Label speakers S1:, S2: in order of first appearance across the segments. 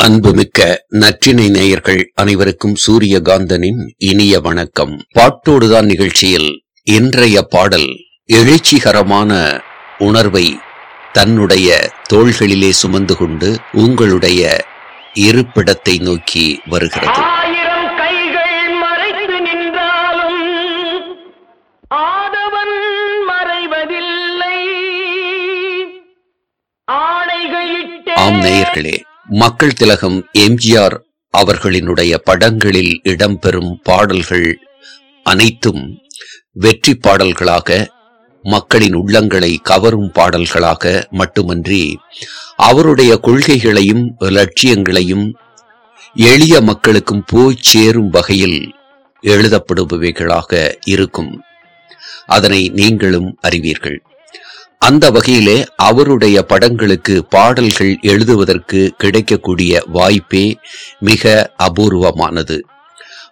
S1: அன்புமிக்க நற்றினை நேயர்கள் அனைவருக்கும் சூரியகாந்தனின் இனிய வணக்கம். பாட்டோடுதான் நிகழ்ச்சியில் இன்றைய பாடல் எழுச்சிகரமான உணர்வை தன்னுடைய தோள்களிலே சுமந்து கொண்டு உங்களுடைய இருப்பிடத்தை நோக்கி வருகிறது. ஆம் நேயர்களே மக்கள் திலகம் எம்ஜிஆர் அவர்களினுடைய படங்களில் இடம்பெறும் பாடல்கள் அனைத்தும் வெற்றி பாடல்களாக மக்களின் உள்ளங்களை கவரும் பாடல்களாக மட்டுமன்றி அவருடைய கொள்கைகளையும் லட்சியங்களையும் எளிய மக்களுக்கும் போய் சேரும் வகையில் எழுதப்படுபவைகளாக இருக்கும். அதனை நீங்களும் அறிவீர்கள். அந்த வகையிலே அவருடைய படங்களுக்கு பாடல்கள் எழுதுவதற்கு கிடைக்கக்கூடிய வாய்ப்பே மிக அபூர்வமானது.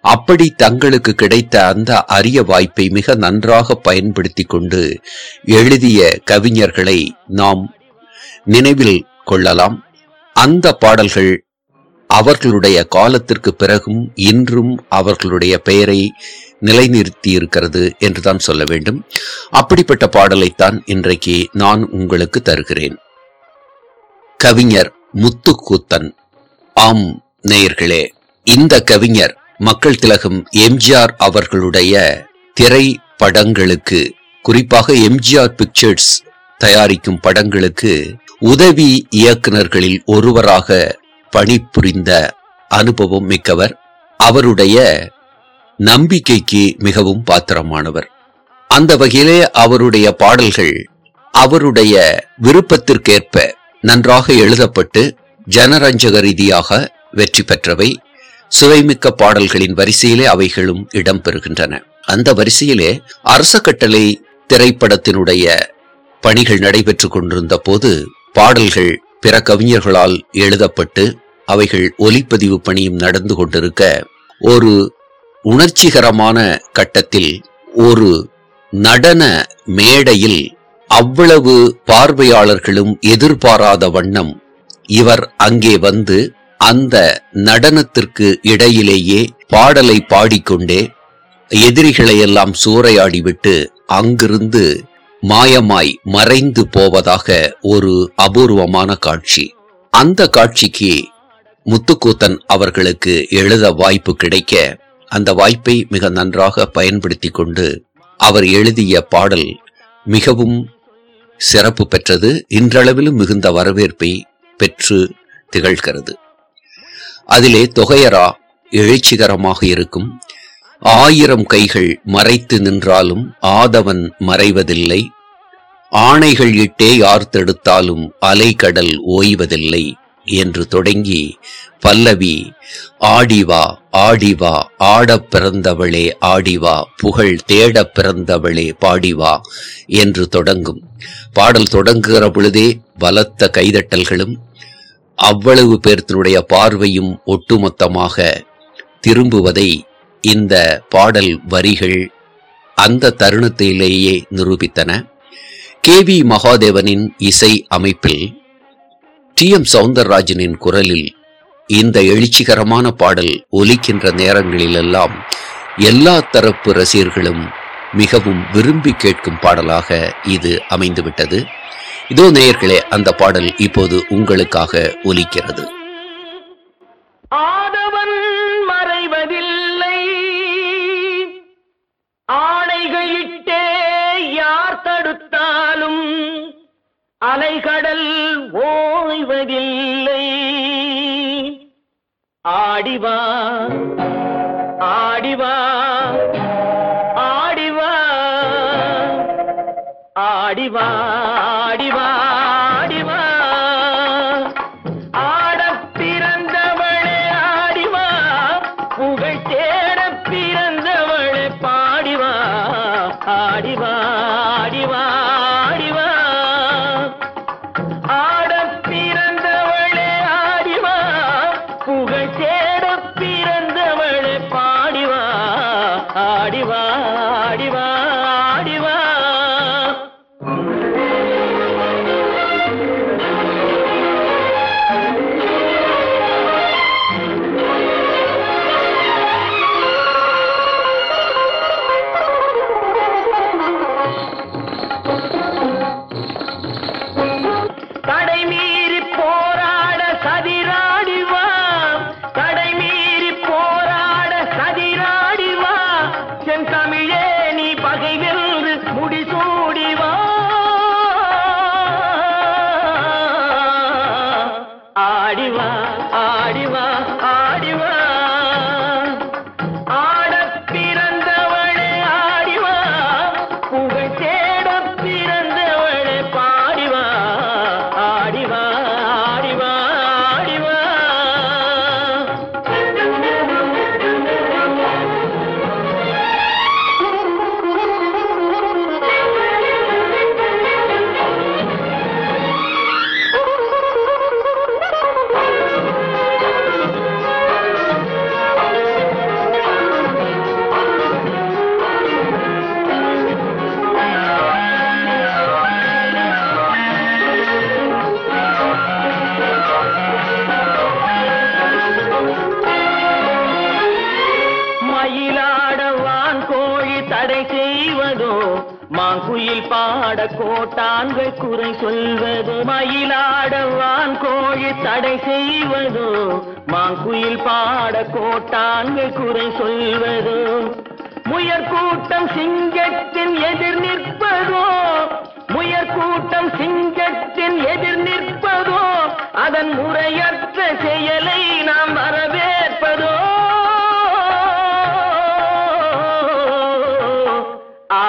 S1: அப்படி தங்களுக்கு கிடைத்த அந்த அரிய வாய்ப்பை மிக நன்றாக பயன்படுத்தி கொண்டு எழுதிய கவிஞர்களை நாம் நினைவில் கொள்ளலாம். அந்த பாடல்கள் அவர்களுடைய காலத்திற்கு பிறகும் இன்றும் அவர்களுடைய பெயரை நிலைநிறுத்தி இருக்கிறது என்றுதான் சொல்ல வேண்டும். அப்படிப்பட்ட பாடலைத்தான் இன்றைக்கு நான் உங்களுக்கு தருகிறேன். கவிஞர் முத்துக்கூத்தன். ஆம் நேயர்களே இந்த கவிஞர் மக்கள் திலகம் எம்ஜிஆர் அவர்களுடைய திரைப்படங்களுக்கு குறிப்பாக எம்ஜிஆர் பிக்சர்ஸ் தயாரிக்கும் படங்களுக்கு உதவி இயக்குனர்களில் ஒருவராக பணிபுரிந்த அனுபவம் மிக்கவர். அவருடைய நம்பிக்கைக்கு மிகவும் பாத்திரமானவர். அந்த வகையிலே அவருடைய பாடல்கள் அவருடைய விருப்பத்திற்கேற்ப நன்றாக எழுதப்பட்டு ஜனரஞ்சக ரீதியாக வெற்றி பெற்றவை. சுவைமிக்க பாடல்களின் வரிசையிலே அவைகளும் இடம்பெறுகின்றன. அந்த வரிசையிலே அரச கட்டளை திரைப்படத்தினுடைய பணிகள் நடைபெற்றுக் கொண்டிருந்த போது பாடல்கள் பிற கவிஞர்களால் எழுதப்பட்டு அவைகள் ஒலிப்பதிவு பணியும் நடந்து கொண்டிருக்க ஒரு உணர்ச்சிகரமான கட்டத்தில் ஒரு நடன மேடையில் அவ்வளவு பார்வையாளர்களும் எதிர்பாராத வண்ணம் இவர் அங்கே வந்து அந்த நடனத்திற்கு இடையிலேயே பாடலை பாடிக்கொண்டே எதிரிகளையெல்லாம் சூறையாடிவிட்டு அங்கிருந்து மாயமாய் மறைந்து போவதாக ஒரு அபூர்வமான காட்சி. அந்த காட்சிக்கு முத்துக்கூத்தன் அவர்களுக்கு எழுத வாய்ப்பு கிடைக்க அந்த வாய்ப்பை மிக நன்றாக பயன்படுத்தி கொண்டு அவர் எழுதிய பாடல் மிகவும் சிறப்பு பெற்றது இன்றளவிலும் மிகுந்த வரவேற்பை பெற்று திகழ்கிறது. அதிலே தொகையரா எழுச்சிகரமாக இருக்கும். ஆயிரம் கைகள் மறைத்து நின்றாலும் ஆதவன் மறைவதில்லை. ஆணைகள் இட்டே யார் தடுத்தாலும் அலைக்கடல் ஓய்வதில்லை. என்று தொடங்கி பல்லவி ஆடிவா ஆடிவா ஆடப் பிறந்தவளே ஆடிவா புகழ் தேடப் பிறந்தவளே பாடிவா என்று தொடங்கும். பாடல் தொடங்குகிற பொழுதே பலத்த கைதட்டல்களும் அவ்வளவு பேர்த்தினுடைய பார்வையும் ஒட்டுமொத்தமாக திரும்புவதை இந்த பாடல் வரிகள் அந்த தருணத்திலேயே நிரூபித்தன. கே வி மகாதேவனின் இசை அமைப்பில் டி எம் சவுந்தரராஜனின் குரலில் இந்த எழுச்சிகரமான பாடல் ஒலிக்கின்ற நேரங்களிலெல்லாம் எல்லா தரப்பு ரசிகர்களும் மிகவும் விரும்பி கேட்கும் பாடலாக இது அமைந்துவிட்டது. இதோ நேயர்களே அந்த பாடல் இப்போது உங்களுக்காக ஒலிக்கிறது.
S2: ஆ அலைகடல் ஓய்வதில்லை. ஆடிவா ஆடிவா ஆடிவா ஆடிவா ஆடிவா மாங்குயில் பாட கோட்டான்கள் குறை சொல்வதோ மயிலாடவான் கோழி தடை செய்வதோ? மாங்குயில் பாட கோட்டான்கள் குறை சொல்வதோ முயற் கூட்டம் சிங்கத்தின் எதிர் நிற்பதோ? முயற் கூட்டம் சிங்க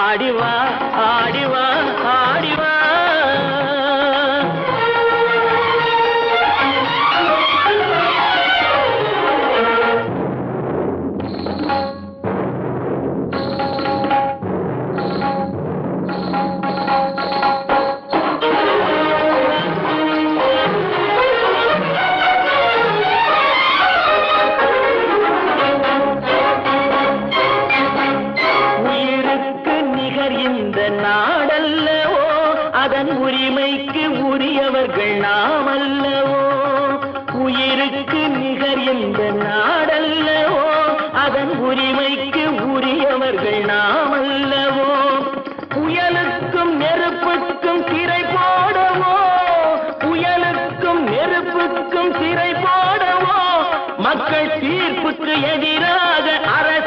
S2: ஆடிவா ஆடிவா ஆடிவா அவர்கள் நாம் அல்லவோ உயிருக்கு நிகர் இந்த நாடல்லவோ? அதன் உரிமைக்கு உரியவர்கள் நாம் அல்லவோ புயலுக்கும் நெருப்புக்கும் திரை போடவோ? புயலுக்கும் நெருப்புக்கும் திரை போடவோ? மக்கள் தீர்ப்புக்கு எதிராக அரை